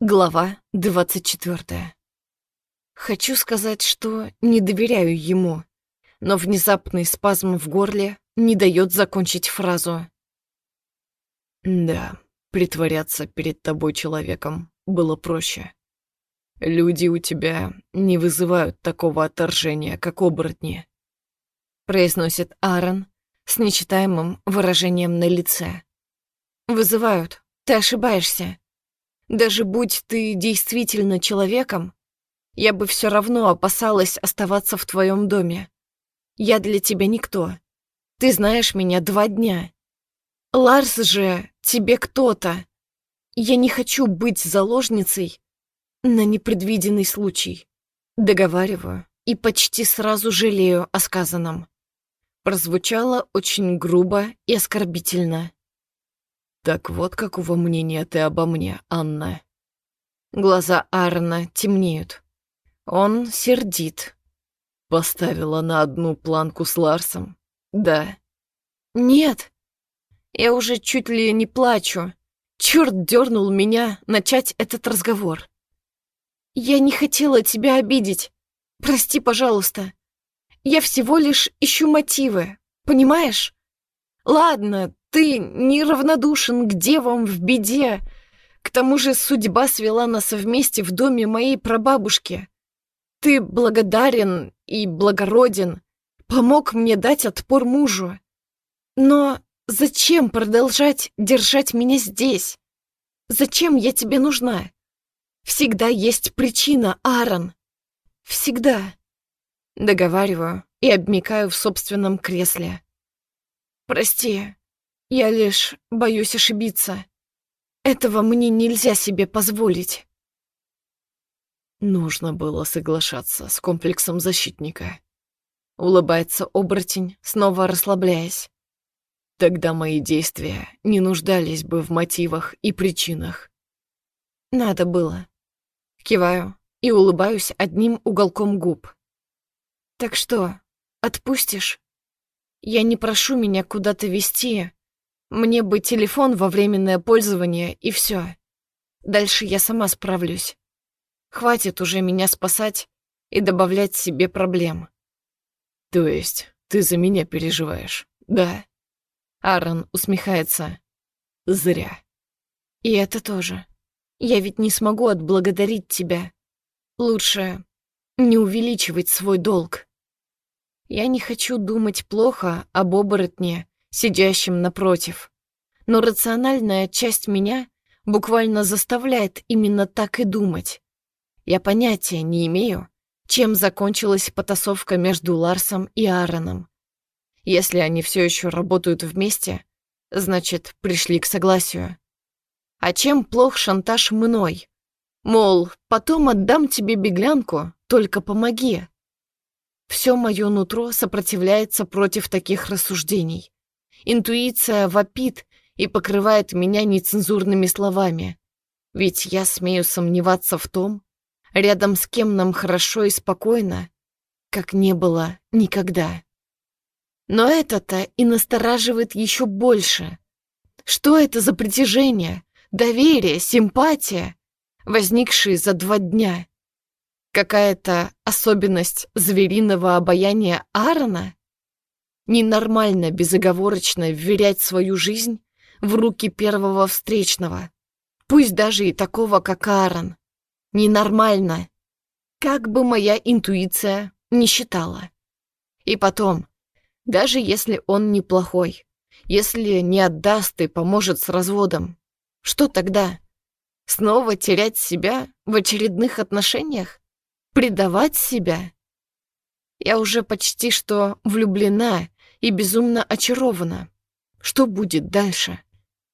Глава 24. Хочу сказать, что не доверяю ему, но внезапный спазм в горле не дает закончить фразу. Да, притворяться перед тобой человеком было проще. Люди у тебя не вызывают такого отторжения, как оборотни. Произносит Аарон с нечитаемым выражением на лице. Вызывают, ты ошибаешься. Даже будь ты действительно человеком, я бы все равно опасалась оставаться в твоем доме. Я для тебя никто. Ты знаешь меня два дня. Ларс же тебе кто-то. Я не хочу быть заложницей на непредвиденный случай. Договариваю и почти сразу жалею о сказанном. Прозвучало очень грубо и оскорбительно. Так вот какого мнения ты обо мне, Анна. Глаза Аарона темнеют. Он сердит. Поставила на одну планку с Ларсом? Да. Нет. Я уже чуть ли не плачу. Черт дернул меня начать этот разговор. Я не хотела тебя обидеть. Прости, пожалуйста. Я всего лишь ищу мотивы, понимаешь? Ладно, ты неравнодушен к девам в беде. К тому же судьба свела нас вместе в доме моей прабабушки. Ты благодарен и благороден, помог мне дать отпор мужу. Но зачем продолжать держать меня здесь? Зачем я тебе нужна? Всегда есть причина, Аарон. Всегда. Договариваю и обмикаю в собственном кресле. Прости, я лишь боюсь ошибиться. Этого мне нельзя себе позволить. Нужно было соглашаться с комплексом защитника. Улыбается оборотень, снова расслабляясь. Тогда мои действия не нуждались бы в мотивах и причинах. Надо было. Киваю и улыбаюсь одним уголком губ. Так что, отпустишь? Я не прошу меня куда-то вести, мне бы телефон во временное пользование, и все. Дальше я сама справлюсь. Хватит уже меня спасать и добавлять себе проблем. То есть ты за меня переживаешь, да? Аарон усмехается. Зря. И это тоже. Я ведь не смогу отблагодарить тебя. Лучше не увеличивать свой долг. Я не хочу думать плохо об оборотне сидящим напротив. Но рациональная часть меня буквально заставляет именно так и думать. Я понятия не имею, чем закончилась потасовка между Ларсом и Аароном. Если они все еще работают вместе, значит, пришли к согласию. А чем плох шантаж мной? Мол, потом отдам тебе беглянку, только помоги. Все мое нутро сопротивляется против таких рассуждений. Интуиция вопит и покрывает меня нецензурными словами. Ведь я смею сомневаться в том, рядом с кем нам хорошо и спокойно, как не было никогда. Но это-то и настораживает еще больше. Что это за притяжение, доверие, симпатия, возникшие за два дня? Какая-то особенность звериного обаяния Аарона? Ненормально безоговорочно вверять свою жизнь в руки первого встречного. Пусть даже и такого, как Аарон. Ненормально. Как бы моя интуиция не считала. И потом, даже если он неплохой, если не отдаст и поможет с разводом, что тогда? Снова терять себя в очередных отношениях? Предавать себя? Я уже почти что влюблена и безумно очарована. Что будет дальше?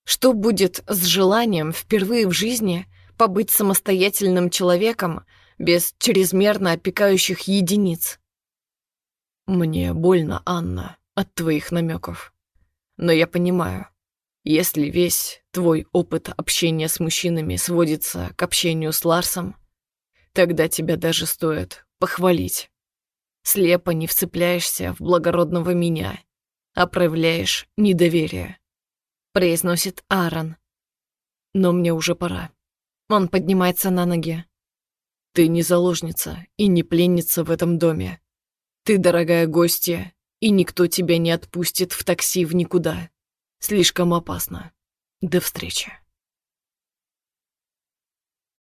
Что будет с желанием впервые в жизни побыть самостоятельным человеком без чрезмерно опекающих единиц? Мне больно, Анна, от твоих намеков. Но я понимаю, если весь твой опыт общения с мужчинами сводится к общению с Ларсом, тогда тебя даже стоит похвалить. Слепо не вцепляешься в благородного меня, а проявляешь недоверие», — произносит Аарон. «Но мне уже пора. Он поднимается на ноги. Ты не заложница и не пленница в этом доме. Ты дорогая гостья, и никто тебя не отпустит в такси в никуда. Слишком опасно. До встречи.